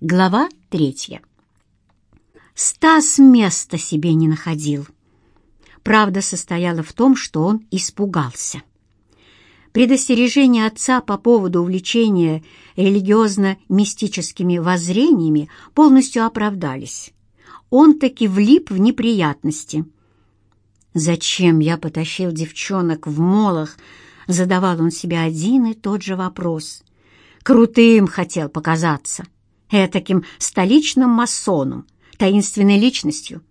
Глава третья. Стас места себе не находил. Правда состояла в том, что он испугался. Предостережения отца по поводу увлечения религиозно-мистическими воззрениями полностью оправдались. Он таки влип в неприятности. «Зачем я потащил девчонок в молох?» Задавал он себе один и тот же вопрос. «Крутым хотел показаться» этаким столичным масоном, таинственной личностью.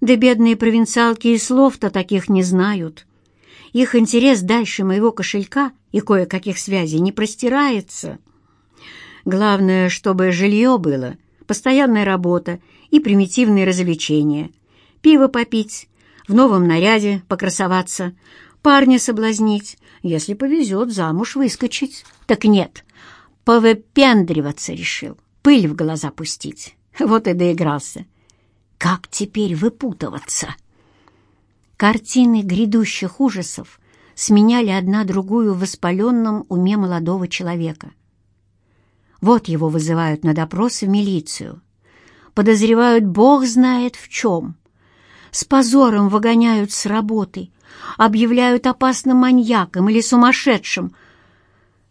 Да бедные провинциалки и слов-то таких не знают. Их интерес дальше моего кошелька и кое-каких связей не простирается. Главное, чтобы жилье было, постоянная работа и примитивные развлечения. Пиво попить, в новом наряде покрасоваться, парня соблазнить, если повезет замуж выскочить. Так нет, повыпендриваться решил пыль в глаза пустить. Вот и доигрался. Как теперь выпутываться? Картины грядущих ужасов сменяли одна другую в воспаленном уме молодого человека. Вот его вызывают на допрос в милицию. Подозревают бог знает в чем. С позором выгоняют с работы, объявляют опасным маньяком или сумасшедшим —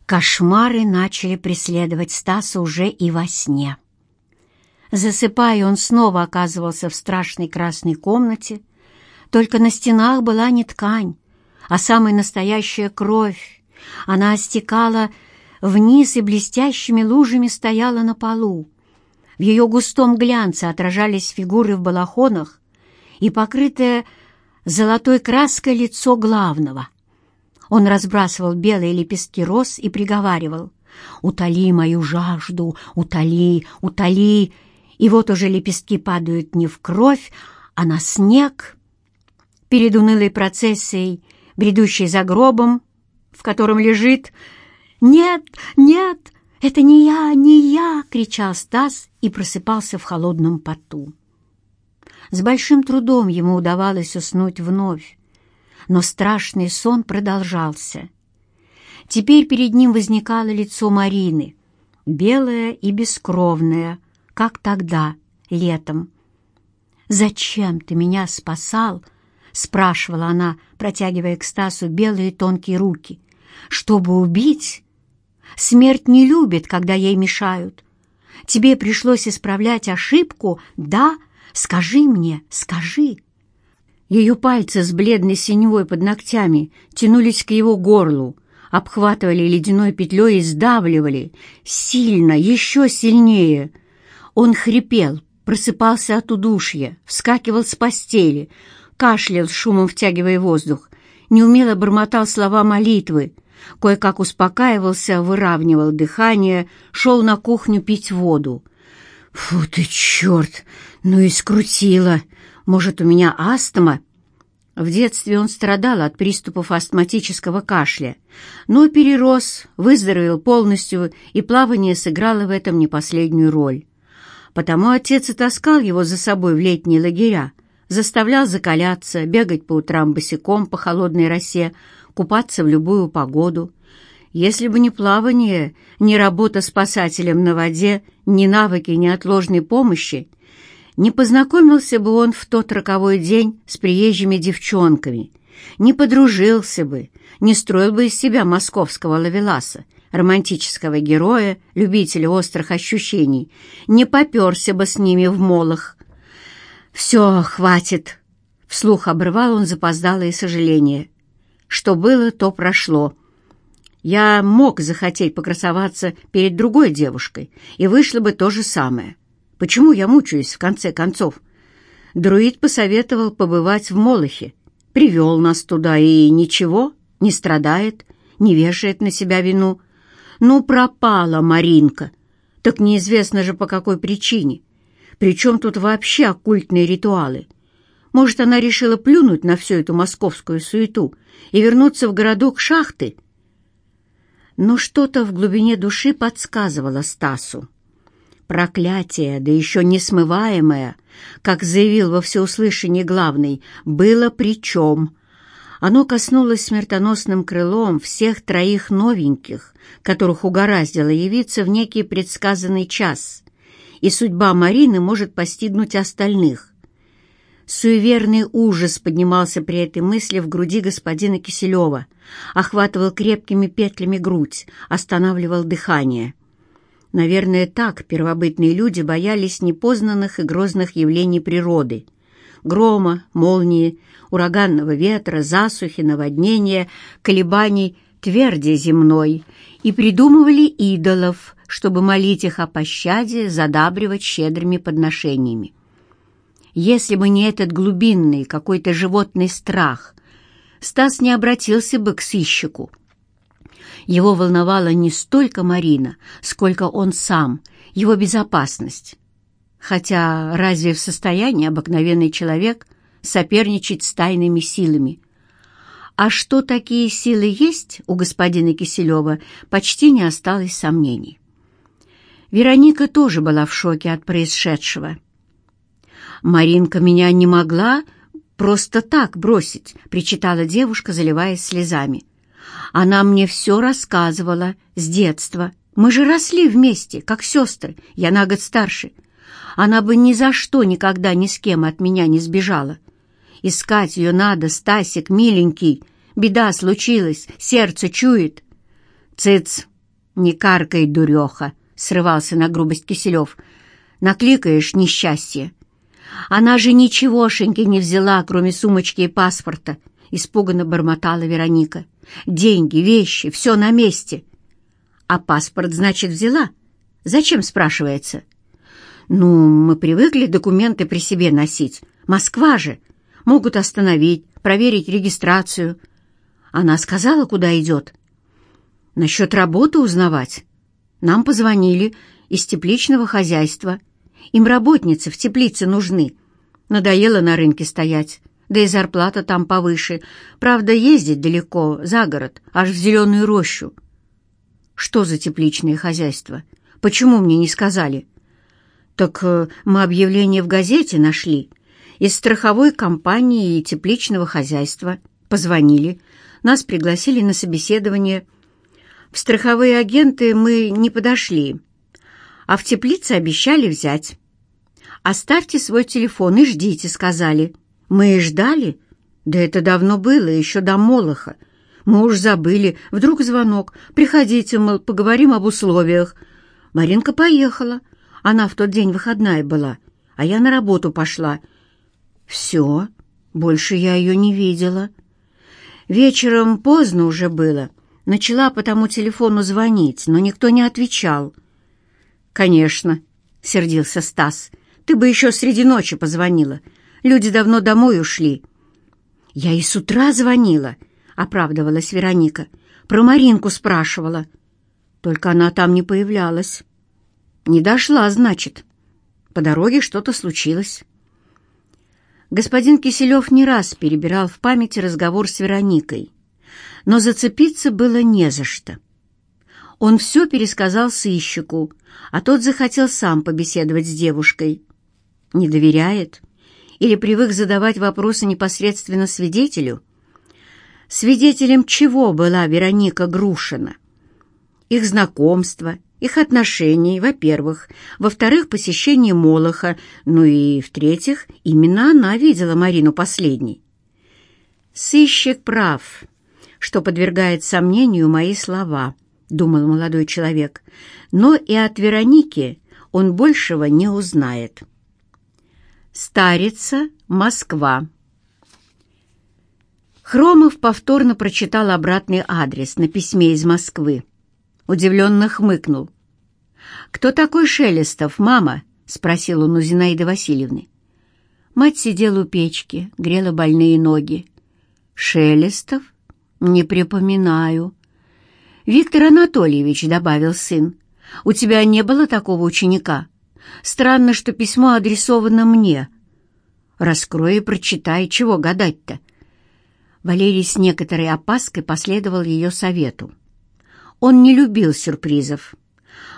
Кошмары начали преследовать Стаса уже и во сне. Засыпая, он снова оказывался в страшной красной комнате, только на стенах была не ткань, а самая настоящая кровь. Она стекала вниз и блестящими лужами стояла на полу. В ее густом глянце отражались фигуры в балахонах и покрытое золотой краской лицо главного — он разбрасывал белые лепестки роз и приговаривал «Утоли мою жажду, утоли, утоли!» И вот уже лепестки падают не в кровь, а на снег. Перед унылой процессией, бредущей за гробом, в котором лежит «Нет, нет, это не я, не я!» — кричал Стас и просыпался в холодном поту. С большим трудом ему удавалось уснуть вновь, но страшный сон продолжался. Теперь перед ним возникало лицо Марины, белое и бескровное, как тогда, летом. «Зачем ты меня спасал?» — спрашивала она, протягивая к Стасу белые тонкие руки. «Чтобы убить? Смерть не любит, когда ей мешают. Тебе пришлось исправлять ошибку, да? Скажи мне, скажи!» Ее пальцы с бледной синевой под ногтями тянулись к его горлу, обхватывали ледяной петлей и сдавливали. Сильно, еще сильнее. Он хрипел, просыпался от удушья, вскакивал с постели, кашлял, шумом втягивая воздух, неумело бормотал слова молитвы, кое-как успокаивался, выравнивал дыхание, шел на кухню пить воду. «Фу ты, черт! Ну и скрутила!» Может, у меня астма?» В детстве он страдал от приступов астматического кашля, но перерос, выздоровел полностью, и плавание сыграло в этом не последнюю роль. Потому отец и таскал его за собой в летние лагеря, заставлял закаляться, бегать по утрам босиком по холодной росе, купаться в любую погоду. Если бы не плавание, ни работа спасателем на воде, ни навыки неотложной помощи, не познакомился бы он в тот роковой день с приезжими девчонками, не подружился бы, не строил бы из себя московского лавеласа, романтического героя, любителя острых ощущений, не поперся бы с ними в молох. «Все, хватит!» — вслух обрывал он запоздалое сожаление. «Что было, то прошло». Я мог захотеть покрасоваться перед другой девушкой, и вышло бы то же самое. Почему я мучаюсь, в конце концов? Друид посоветовал побывать в Молохе, привел нас туда и ничего, не страдает, не вешает на себя вину. Ну, пропала Маринка. Так неизвестно же, по какой причине. Причем тут вообще оккультные ритуалы? Может, она решила плюнуть на всю эту московскую суету и вернуться в городок шахты? Но что-то в глубине души подсказывало Стасу. Проклятие, да еще несмываемое, как заявил во всеуслышание главный, было причем. Оно коснулось смертоносным крылом всех троих новеньких, которых угораздило явиться в некий предсказанный час. и судьба Марины может постигнуть остальных. Суеверный ужас поднимался при этой мысли в груди господина Киселева, охватывал крепкими петлями грудь, останавливал дыхание. Наверное, так первобытные люди боялись непознанных и грозных явлений природы. Грома, молнии, ураганного ветра, засухи, наводнения, колебаний тверди земной и придумывали идолов, чтобы молить их о пощаде, задабривать щедрыми подношениями. Если бы не этот глубинный какой-то животный страх, Стас не обратился бы к сыщику. Его волновала не столько Марина, сколько он сам, его безопасность. Хотя разве в состоянии обыкновенный человек соперничать с тайными силами? А что такие силы есть у господина Киселева, почти не осталось сомнений. Вероника тоже была в шоке от происшедшего. «Маринка меня не могла просто так бросить», — причитала девушка, заливаясь слезами. «Она мне все рассказывала с детства. Мы же росли вместе, как сестры, я на год старше. Она бы ни за что никогда ни с кем от меня не сбежала. Искать ее надо, Стасик, миленький. Беда случилась, сердце чует». «Цыц, не каркай, дуреха», — срывался на грубость Киселев. «Накликаешь несчастье. Она же ничегошеньки не взяла, кроме сумочки и паспорта, — испуганно бормотала Вероника. Деньги, вещи, все на месте. А паспорт, значит, взяла? Зачем, спрашивается? Ну, мы привыкли документы при себе носить. Москва же. Могут остановить, проверить регистрацию. Она сказала, куда идет. Насчет работы узнавать. Нам позвонили из тепличного хозяйства. Им работницы в теплице нужны. Надоело на рынке стоять, да и зарплата там повыше. Правда, ездить далеко, за город, аж в зеленую рощу. Что за тепличное хозяйство? Почему мне не сказали? Так э, мы объявление в газете нашли. Из страховой компании и тепличного хозяйства. Позвонили. Нас пригласили на собеседование. В страховые агенты мы не подошли а в теплице обещали взять. «Оставьте свой телефон и ждите», — сказали. Мы и ждали. Да это давно было, еще до Молоха. Мы уж забыли. Вдруг звонок. «Приходите, мол, поговорим об условиях». Маринка поехала. Она в тот день выходная была, а я на работу пошла. Все, больше я ее не видела. Вечером поздно уже было. Начала по тому телефону звонить, но никто не отвечал. «Конечно», — сердился Стас. «Ты бы еще среди ночи позвонила. Люди давно домой ушли». «Я и с утра звонила», — оправдывалась Вероника. «Про Маринку спрашивала. Только она там не появлялась». «Не дошла, значит. По дороге что-то случилось». Господин Киселев не раз перебирал в памяти разговор с Вероникой, но зацепиться было не за что. Он все пересказал сыщику, а тот захотел сам побеседовать с девушкой. Не доверяет? Или привык задавать вопросы непосредственно свидетелю? Свидетелем чего была Вероника Грушина? Их знакомство, их отношения, во-первых. Во-вторых, посещение Молоха. Ну и, в-третьих, именно она видела Марину последней. Сыщик прав, что подвергает сомнению мои слова —— думал молодой человек, но и от Вероники он большего не узнает. Старица, Москва. Хромов повторно прочитал обратный адрес на письме из Москвы. Удивленно хмыкнул. «Кто такой Шелестов, мама?» — спросил он у Зинаиды Васильевны. Мать сидела у печки, грела больные ноги. «Шелестов? Не припоминаю», «Виктор Анатольевич», — добавил сын, — «у тебя не было такого ученика? Странно, что письмо адресовано мне. Раскрой и прочитай, чего гадать-то». Валерий с некоторой опаской последовал ее совету. Он не любил сюрпризов.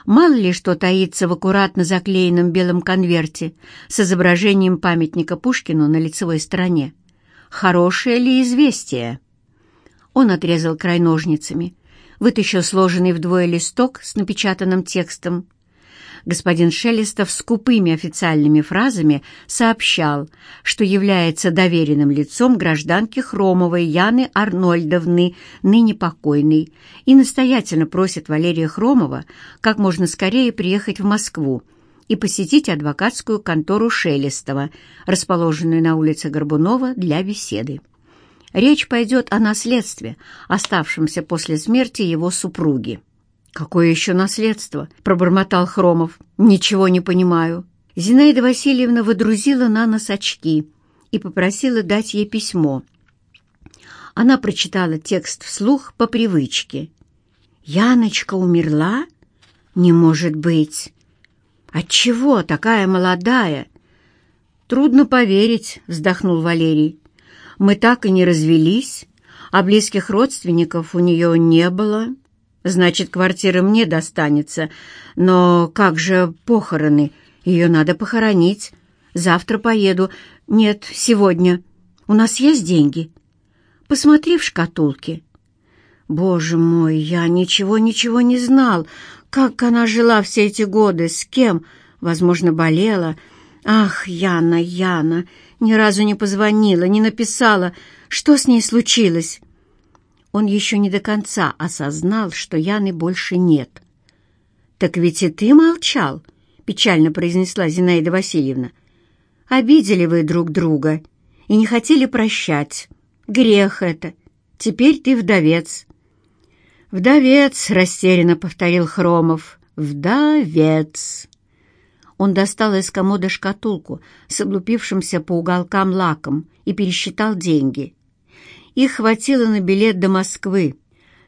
Мало ли что таится в аккуратно заклеенном белом конверте с изображением памятника Пушкину на лицевой стороне. Хорошее ли известие? Он отрезал край ножницами, вытащил сложенный вдвое листок с напечатанным текстом. Господин Шелестов скупыми официальными фразами сообщал, что является доверенным лицом гражданки Хромовой Яны Арнольдовны, ныне покойной, и настоятельно просит Валерия Хромова как можно скорее приехать в Москву и посетить адвокатскую контору Шелестова, расположенную на улице Горбунова, для беседы. Речь пойдет о наследстве, оставшемся после смерти его супруги. «Какое еще наследство?» — пробормотал Хромов. «Ничего не понимаю». Зинаида Васильевна выдрузила на нос очки и попросила дать ей письмо. Она прочитала текст вслух по привычке. «Яночка умерла? Не может быть! Отчего такая молодая?» «Трудно поверить», — вздохнул Валерий. «Мы так и не развелись, а близких родственников у нее не было». Значит, квартира мне достанется. Но как же похороны? Ее надо похоронить. Завтра поеду. Нет, сегодня. У нас есть деньги? Посмотри в шкатулке. Боже мой, я ничего-ничего не знал. Как она жила все эти годы? С кем? Возможно, болела. Ах, Яна, Яна, ни разу не позвонила, не написала. Что с ней случилось? Он еще не до конца осознал, что Яны больше нет. «Так ведь и ты молчал», — печально произнесла Зинаида Васильевна. «Обидели вы друг друга и не хотели прощать. Грех это. Теперь ты вдовец». «Вдовец», — растерянно повторил Хромов. «Вдовец». Он достал из комода шкатулку с облупившимся по уголкам лаком и пересчитал деньги — их хватило на билет до Москвы,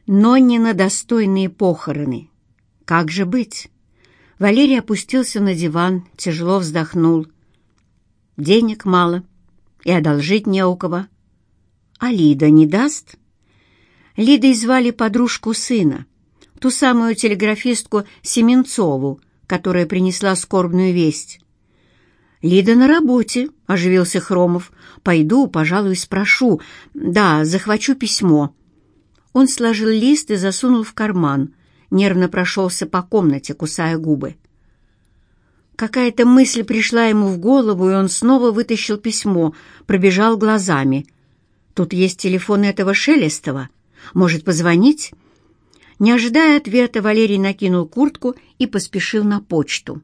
но не на достойные похороны. Как же быть? Валерий опустился на диван, тяжело вздохнул. Денег мало, и одолжить не у кого. А Лида не даст? Лидой звали подружку сына, ту самую телеграфистку Семенцову, которая принесла скорбную весть. «Лида на работе», — оживился Хромов. «Пойду, пожалуй, спрошу. Да, захвачу письмо». Он сложил лист и засунул в карман. Нервно прошелся по комнате, кусая губы. Какая-то мысль пришла ему в голову, и он снова вытащил письмо, пробежал глазами. «Тут есть телефон этого Шелестова. Может, позвонить?» Не ожидая ответа, Валерий накинул куртку и поспешил на почту.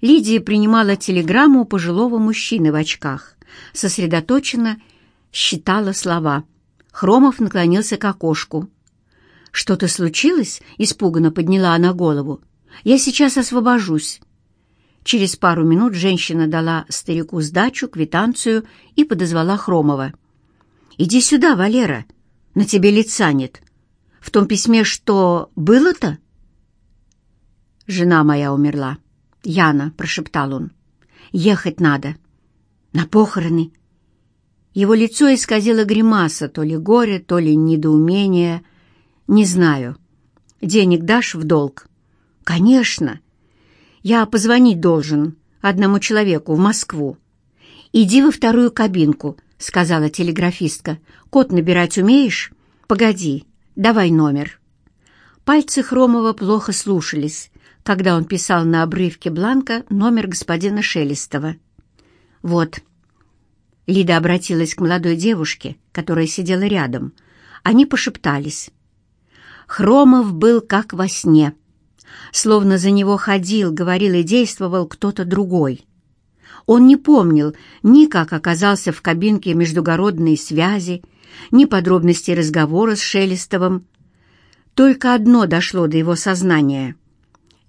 Лидия принимала телеграмму пожилого мужчины в очках, сосредоточенно считала слова. Хромов наклонился к окошку. «Что-то случилось?» — испуганно подняла она голову. «Я сейчас освобожусь». Через пару минут женщина дала старику сдачу, квитанцию и подозвала Хромова. «Иди сюда, Валера, на тебе лица нет. В том письме что было-то?» «Жена моя умерла», «Яна», — прошептал он, — «ехать надо. На похороны». Его лицо исказило гримаса, то ли горе, то ли недоумение. «Не знаю. Денег дашь в долг?» «Конечно. Я позвонить должен одному человеку в Москву. Иди во вторую кабинку», — сказала телеграфистка. «Код набирать умеешь? Погоди, давай номер». Пальцы Хромова плохо слушались, когда он писал на обрывке бланка номер господина Шелестова. «Вот». Лида обратилась к молодой девушке, которая сидела рядом. Они пошептались. Хромов был как во сне. Словно за него ходил, говорил и действовал кто-то другой. Он не помнил ни как оказался в кабинке междугородной связи, ни подробностей разговора с Шелестовым. Только одно дошло до его сознания —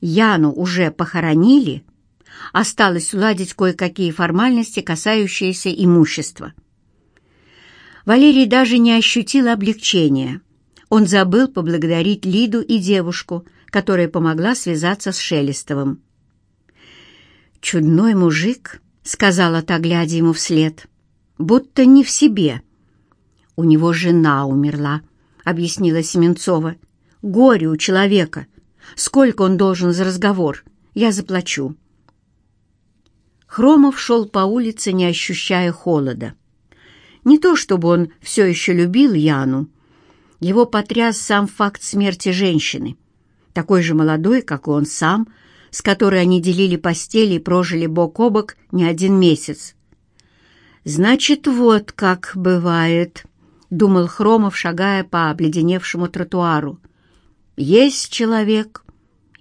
Яну уже похоронили, осталось уладить кое-какие формальности, касающиеся имущества. Валерий даже не ощутил облегчения. Он забыл поблагодарить Лиду и девушку, которая помогла связаться с Шелестовым. «Чудной мужик», — сказала та, глядя ему вслед, — «будто не в себе». «У него жена умерла», — объяснила Семенцова. «Горе у человека, Сколько он должен за разговор? Я заплачу». Хромов шел по улице, не ощущая холода. Не то чтобы он все еще любил Яну. Его потряс сам факт смерти женщины, такой же молодой, как и он сам, с которой они делили постели и прожили бок о бок не один месяц. «Значит, вот как бывает», — думал Хромов, шагая по обледеневшему тротуару. «Есть человек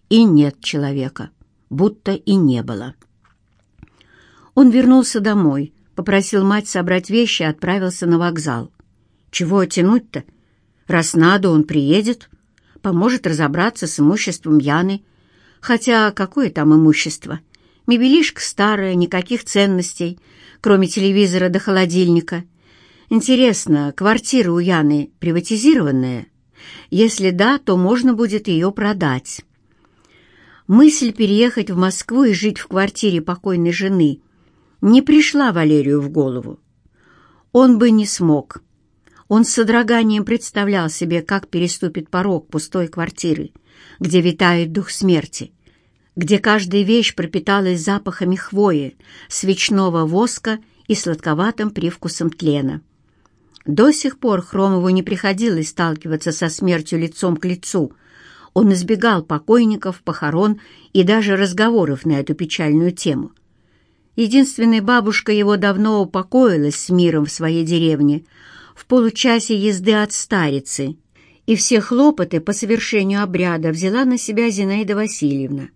и нет человека, будто и не было». Он вернулся домой, попросил мать собрать вещи и отправился на вокзал. Чего тянуть-то? Раз надо, он приедет, поможет разобраться с имуществом Яны. Хотя какое там имущество? Мебелишка старая, никаких ценностей, кроме телевизора до холодильника. Интересно, квартира у Яны приватизированная? Если да, то можно будет ее продать. Мысль переехать в Москву и жить в квартире покойной жены не пришла Валерию в голову. Он бы не смог. Он с содроганием представлял себе, как переступит порог пустой квартиры, где витает дух смерти, где каждая вещь пропиталась запахами хвои, свечного воска и сладковатым привкусом тлена. До сих пор Хромову не приходилось сталкиваться со смертью лицом к лицу. Он избегал покойников, похорон и даже разговоров на эту печальную тему. Единственная бабушка его давно упокоилась с миром в своей деревне, в получасе езды от старицы, и все хлопоты по совершению обряда взяла на себя Зинаида Васильевна.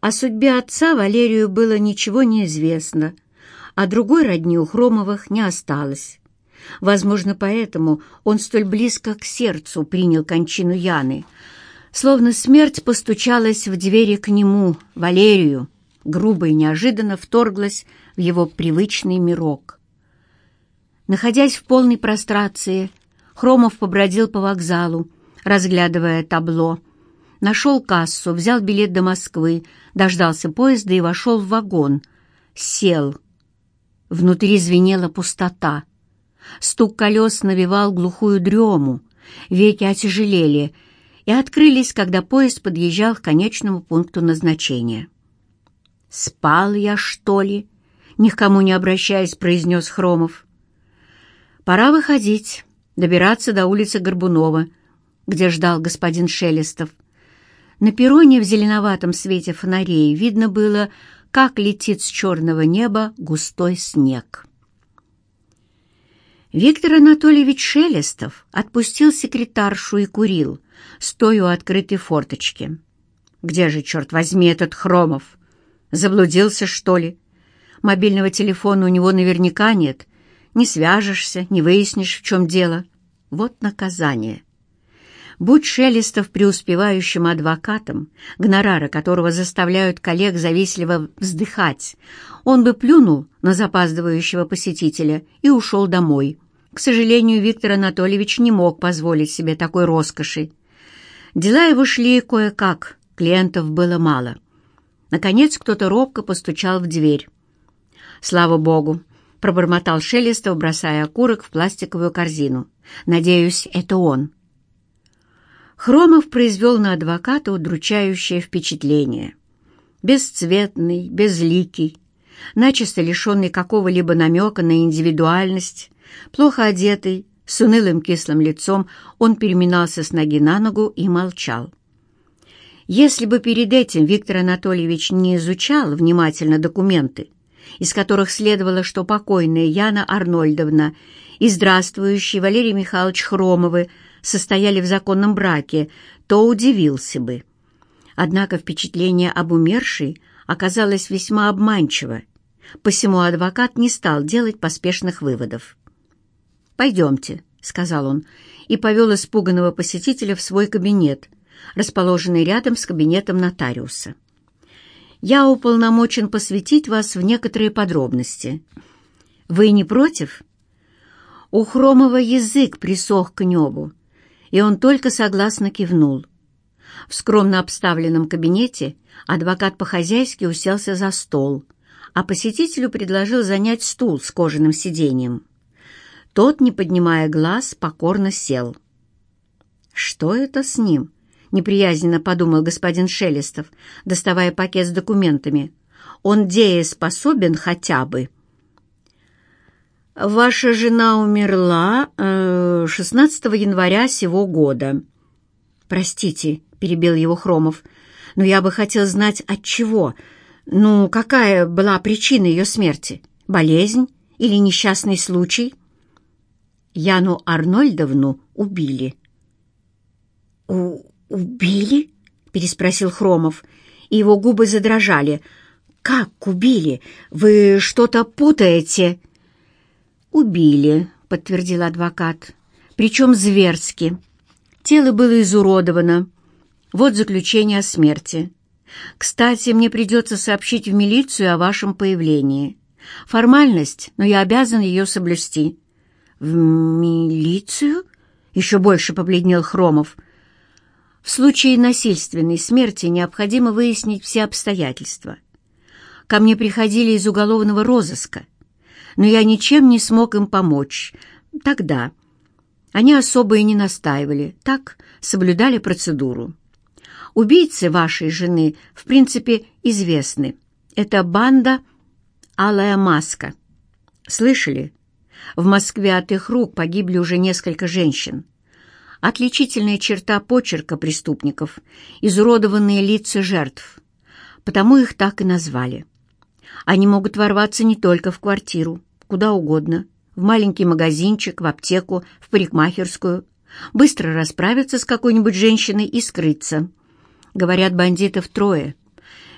О судьбе отца Валерию было ничего не известно, а другой родни у Хромовых не осталось. Возможно, поэтому он столь близко к сердцу принял кончину Яны, словно смерть постучалась в двери к нему, Валерию, грубо и неожиданно вторглась в его привычный мирок. Находясь в полной прострации, Хромов побродил по вокзалу, разглядывая табло. Нашел кассу, взял билет до Москвы, дождался поезда и вошел в вагон. Сел. Внутри звенела пустота. Стук колес навевал глухую дрему, веки отяжелели и открылись, когда поезд подъезжал к конечному пункту назначения. «Спал я, что ли?» — ни к кому не обращаясь, произнес Хромов. «Пора выходить, добираться до улицы Горбунова, где ждал господин Шелестов. На перроне в зеленоватом свете фонарей видно было, как летит с черного неба густой снег». Виктор Анатольевич Шелестов отпустил секретаршу и курил, стоя у открытой форточки. «Где же, черт возьми, этот Хромов? Заблудился, что ли? Мобильного телефона у него наверняка нет. Не свяжешься, не выяснишь, в чем дело. Вот наказание. Будь Шелестов преуспевающим адвокатом, гонорары которого заставляют коллег завистливо вздыхать, он бы плюнул на запаздывающего посетителя и ушел домой. К сожалению, Виктор Анатольевич не мог позволить себе такой роскоши. Дела его шли кое-как, клиентов было мало. Наконец кто-то робко постучал в дверь. «Слава Богу!» — пробормотал Шелестов, бросая окурок в пластиковую корзину. «Надеюсь, это он». Хромов произвел на адвоката удручающее впечатление. Бесцветный, безликий, начисто лишенный какого-либо намека на индивидуальность, плохо одетый, с унылым кислым лицом, он переминался с ноги на ногу и молчал. Если бы перед этим Виктор Анатольевич не изучал внимательно документы, из которых следовало, что покойная Яна Арнольдовна и здравствующий Валерий Михайлович Хромовы состояли в законном браке, то удивился бы. Однако впечатление об умершей оказалось весьма обманчиво, посему адвокат не стал делать поспешных выводов. «Пойдемте», — сказал он, и повел испуганного посетителя в свой кабинет, расположенный рядом с кабинетом нотариуса. «Я уполномочен посвятить вас в некоторые подробности. Вы не против?» У Хромова язык присох к небу, и он только согласно кивнул. В скромно обставленном кабинете адвокат по-хозяйски уселся за стол, а посетителю предложил занять стул с кожаным сиденьем. Тот, не поднимая глаз, покорно сел. «Что это с ним?» — неприязненно подумал господин Шелестов, доставая пакет с документами. «Он дееспособен хотя бы». «Ваша жена умерла э, 16 января сего года». «Простите», — перебил его Хромов, но я бы хотел знать, от чего. Ну, какая была причина ее смерти? Болезнь или несчастный случай?» Яну Арнольдовну убили. «У... убили?» — переспросил Хромов, и его губы задрожали. «Как убили? Вы что-то путаете?» «Убили», — подтвердил адвокат, — «причем зверски. Тело было изуродовано. Вот заключение о смерти. Кстати, мне придется сообщить в милицию о вашем появлении. Формальность, но я обязан ее соблюсти». «В милицию?» — еще больше побледнел Хромов. «В случае насильственной смерти необходимо выяснить все обстоятельства. Ко мне приходили из уголовного розыска, но я ничем не смог им помочь. Тогда они особо и не настаивали, так соблюдали процедуру. Убийцы вашей жены, в принципе, известны. Это банда «Алая маска». Слышали? В Москве от их рук погибли уже несколько женщин. Отличительная черта почерка преступников — изуродованные лица жертв. Потому их так и назвали. Они могут ворваться не только в квартиру, куда угодно, в маленький магазинчик, в аптеку, в парикмахерскую, быстро расправиться с какой-нибудь женщиной и скрыться. Говорят, бандитов трое.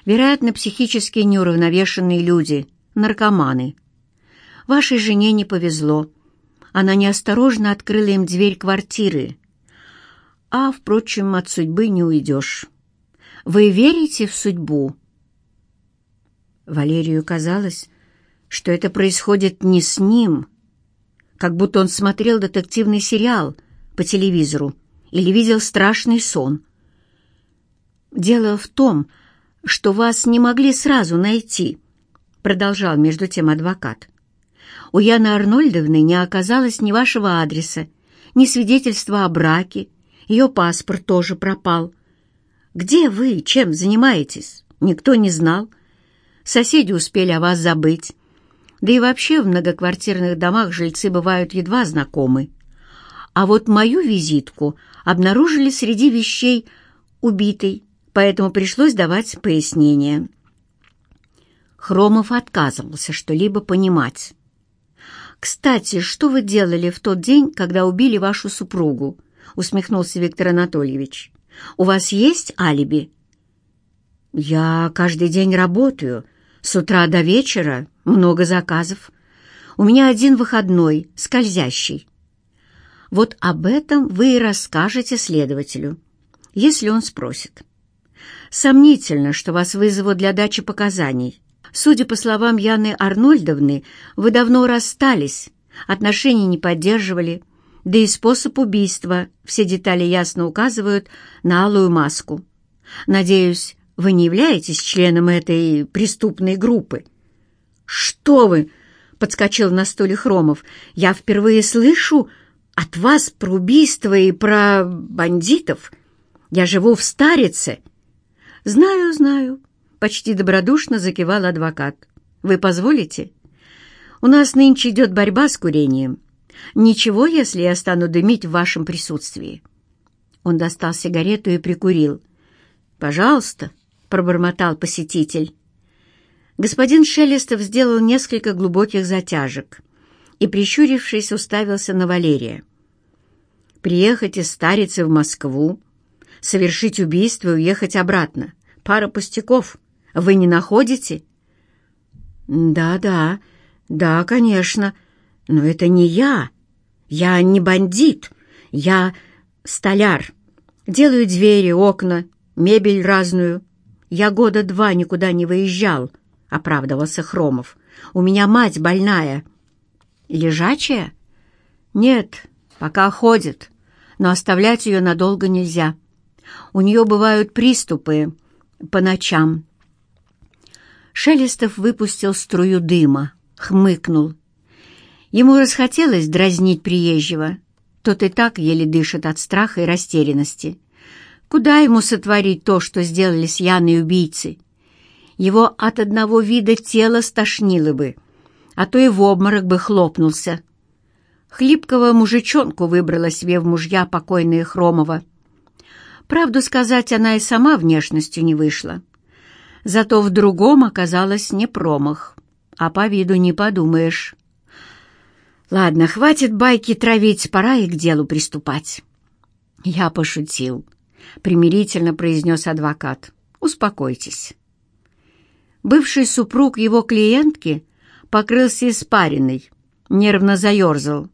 Вероятно, психически неуравновешенные люди, наркоманы — Вашей жене не повезло. Она неосторожно открыла им дверь квартиры. А, впрочем, от судьбы не уйдешь. Вы верите в судьбу?» Валерию казалось, что это происходит не с ним, как будто он смотрел детективный сериал по телевизору или видел страшный сон. «Дело в том, что вас не могли сразу найти», — продолжал между тем адвокат. У Яны Арнольдовны не оказалось ни вашего адреса, ни свидетельства о браке, ее паспорт тоже пропал. Где вы, чем занимаетесь? Никто не знал. Соседи успели о вас забыть. Да и вообще в многоквартирных домах жильцы бывают едва знакомы. А вот мою визитку обнаружили среди вещей убитой, поэтому пришлось давать пояснение. Хромов отказывался что-либо понимать. «Кстати, что вы делали в тот день, когда убили вашу супругу?» — усмехнулся Виктор Анатольевич. «У вас есть алиби?» «Я каждый день работаю, с утра до вечера, много заказов. У меня один выходной, скользящий. Вот об этом вы и расскажете следователю, если он спросит. Сомнительно, что вас вызовут для дачи показаний. Судя по словам Яны Арнольдовны, вы давно расстались, отношений не поддерживали, да и способ убийства, все детали ясно указывают на алую маску. Надеюсь, вы не являетесь членом этой преступной группы? «Что вы!» — подскочил на стуле Хромов. «Я впервые слышу от вас про убийство и про бандитов. Я живу в Старице». «Знаю, знаю», — почти добродушно закивал адвокат. «Вы позволите? У нас нынче идет борьба с курением. Ничего, если я стану дымить в вашем присутствии». Он достал сигарету и прикурил. «Пожалуйста», — пробормотал посетитель. Господин Шелестов сделал несколько глубоких затяжек и, прищурившись, уставился на Валерия. «Приехать из Старицы в Москву, совершить убийство и уехать обратно. Пара пустяков. Вы не находите?» «Да-да, да, конечно. Но это не я. Я не бандит. Я столяр. Делаю двери, окна, мебель разную. Я года два никуда не выезжал», — оправдывался Хромов. «У меня мать больная». «Лежачая?» «Нет, пока ходит, но оставлять ее надолго нельзя. У нее бывают приступы по ночам, Шелестов выпустил струю дыма, хмыкнул. Ему расхотелось дразнить приезжего. Тот и так еле дышит от страха и растерянности. Куда ему сотворить то, что сделали с Яной убийцы? Его от одного вида тела стошнило бы, а то и в обморок бы хлопнулся. Хлипкого мужичонку выбрала себе в мужья покойная Хромова. Правду сказать, она и сама внешностью не вышла. Зато в другом оказалась не промах, а по виду не подумаешь. Ладно, хватит байки травить, пора и к делу приступать. Я пошутил, примирительно произнес адвокат. Успокойтесь. Бывший супруг его клиентки покрылся испариной, нервно заерзал.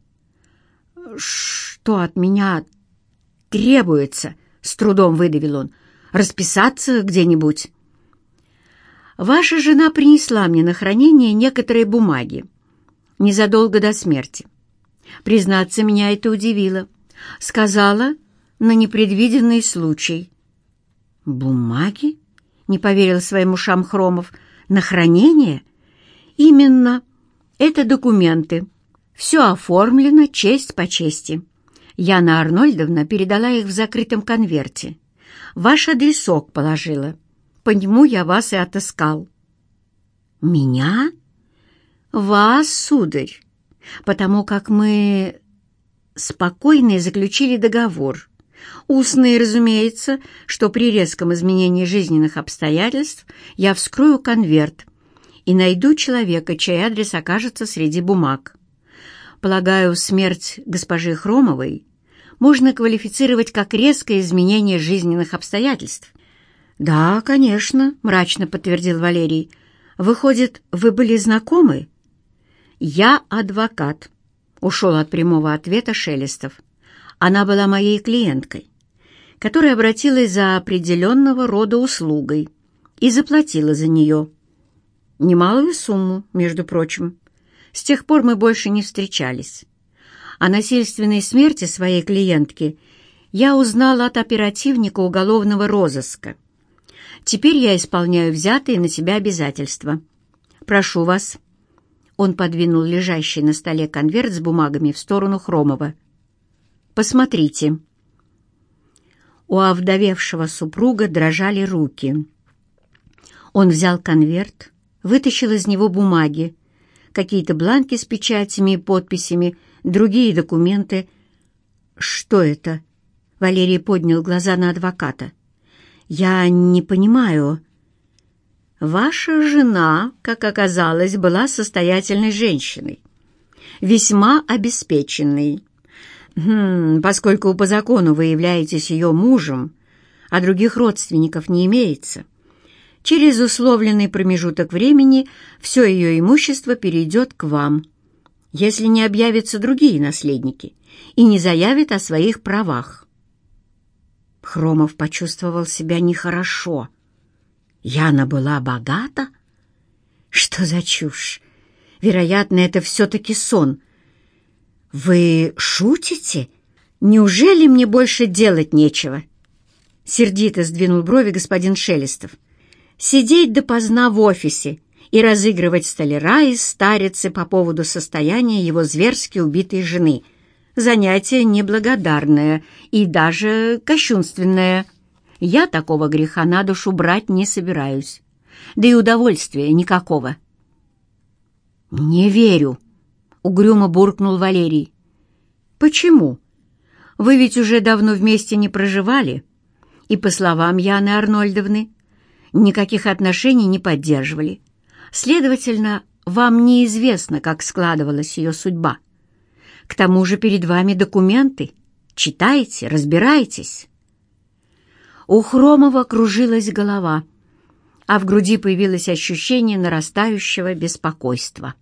«Что от меня требуется?» — с трудом выдавил он. «Расписаться где-нибудь?» «Ваша жена принесла мне на хранение некоторые бумаги незадолго до смерти. Признаться, меня это удивило. Сказала на непредвиденный случай». «Бумаги?» — не поверил своим ушам Хромов. «На хранение?» «Именно. Это документы. Все оформлено честь по чести. Яна Арнольдовна передала их в закрытом конверте. Ваш адресок положила. По нему я вас и отыскал». «Меня?» «Вас, сударь, потому как мы спокойно заключили договор. Устный, разумеется, что при резком изменении жизненных обстоятельств я вскрою конверт и найду человека, чей адрес окажется среди бумаг. Полагаю, смерть госпожи Хромовой можно квалифицировать как резкое изменение жизненных обстоятельств. «Да, конечно», — мрачно подтвердил Валерий. «Выходит, вы были знакомы?» «Я адвокат», — ушел от прямого ответа Шелестов. «Она была моей клиенткой, которая обратилась за определенного рода услугой и заплатила за нее. Немалую сумму, между прочим. С тех пор мы больше не встречались. О насильственной смерти своей клиентки я узнала от оперативника уголовного розыска. Теперь я исполняю взятые на себя обязательства. Прошу вас». Он подвинул лежащий на столе конверт с бумагами в сторону Хромова. «Посмотрите». У овдовевшего супруга дрожали руки. Он взял конверт, вытащил из него бумаги, какие-то бланки с печатями и подписями, другие документы. «Что это?» — Валерий поднял глаза на адвоката. «Я не понимаю». «Ваша жена, как оказалось, была состоятельной женщиной, весьма обеспеченной. Хм, поскольку по закону вы являетесь ее мужем, а других родственников не имеется». Через условленный промежуток времени все ее имущество перейдет к вам, если не объявятся другие наследники и не заявят о своих правах. Хромов почувствовал себя нехорошо. Яна была богата? Что за чушь? Вероятно, это все-таки сон. Вы шутите? Неужели мне больше делать нечего? Сердито сдвинул брови господин Шелестов сидеть допоздна в офисе и разыгрывать столяра и старицы по поводу состояния его зверски убитой жены. Занятие неблагодарное и даже кощунственное. Я такого греха на душу брать не собираюсь. Да и удовольствия никакого. «Не верю», — угрюмо буркнул Валерий. «Почему? Вы ведь уже давно вместе не проживали. И, по словам Яны Арнольдовны, никаких отношений не поддерживали. Следовательно, вам неизвестно, как складывалась ее судьба. К тому же перед вами документы. Читайте, разбирайтесь. У Хромова кружилась голова, а в груди появилось ощущение нарастающего беспокойства.